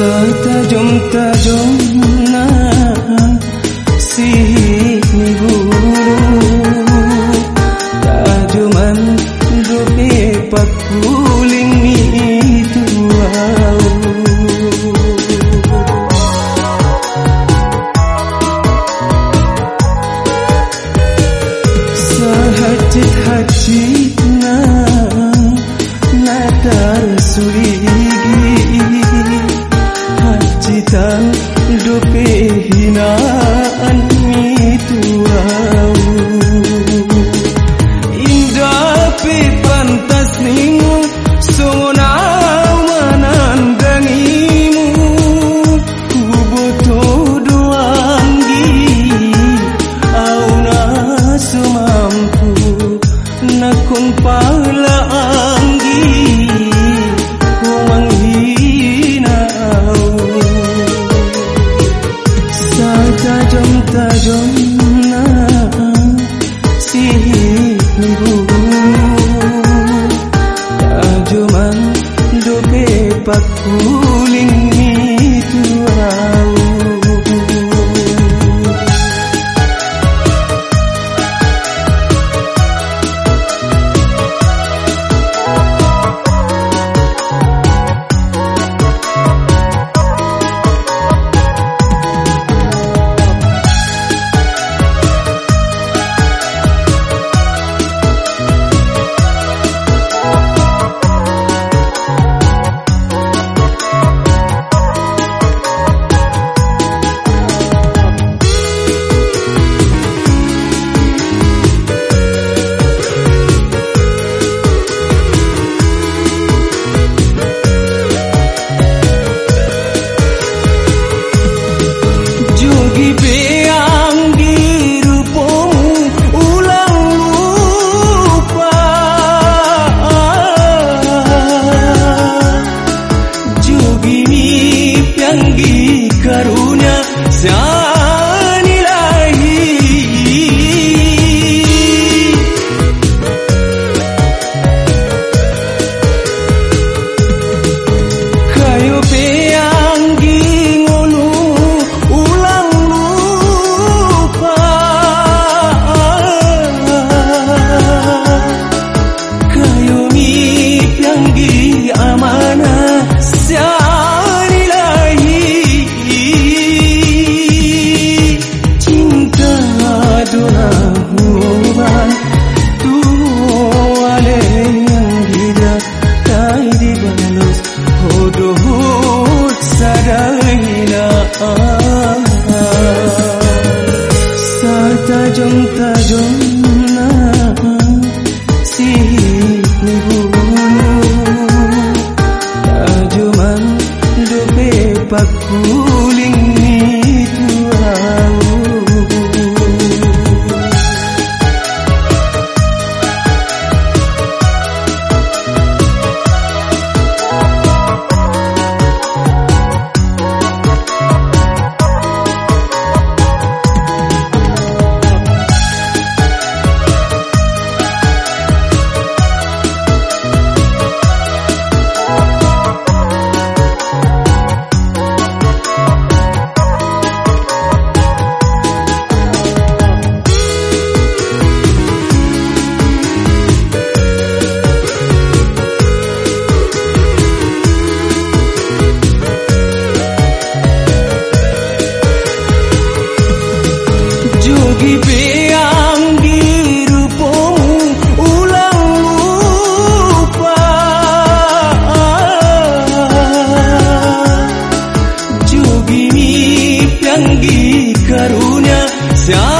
setajam tajamnya sihir guru tajuman rupi pakuling itu Sehajit hati 个姑娘。